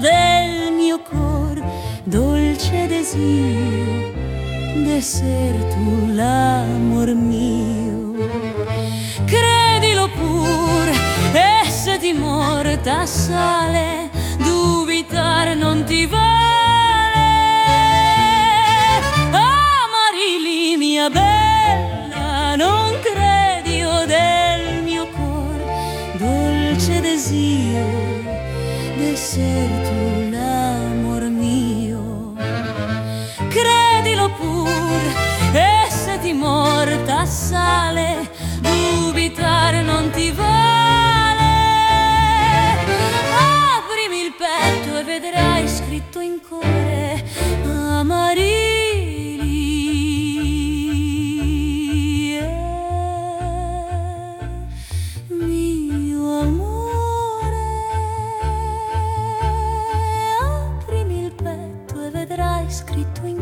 del mio cor, dolce desiderio d'esser tu l'amor mio. Credilo pur, e se ti morta sale, dubitar non ti vale. Amarili mia bella, non credi o del mio cor, dolce desiderio d'esser tu l'amor mio. Credilo pur, e se ti morta sale, dubitare non ti vale. Aprimi il petto e vedrai scritto in cuore aprimi il